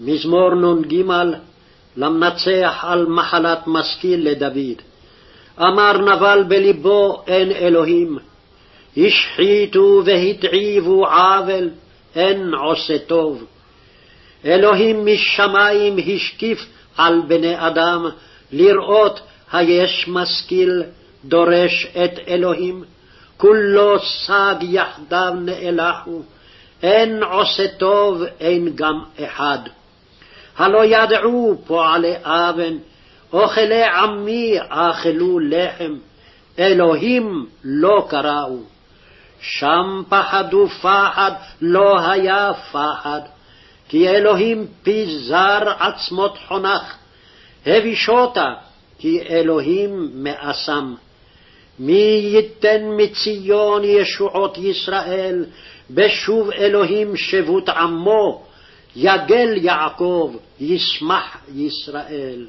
מזמור נ"ג למנצח על מחלת משכיל לדוד. אמר נבל בלבו אין אלוהים, השחיתו והתעיבו עוול, אין עושה טוב. אלוהים משמים השקיף על בני אדם, לראות היש משכיל דורש את אלוהים, כולו סג יחדיו נאלחו, אין עושה טוב, אין גם אחד. הלא ידעו פועלי אבן, אוכלי עמי אכלו לחם, אלוהים לא קראו. שם פחדו פחד, לא היה פחד, כי אלוהים פיזר עצמות חונך, הבישותה, כי אלוהים מאסם. מי ייתן מציון ישועות ישראל, בשוב אלוהים שבות עמו, יגל יעקב, ישמח ישראל.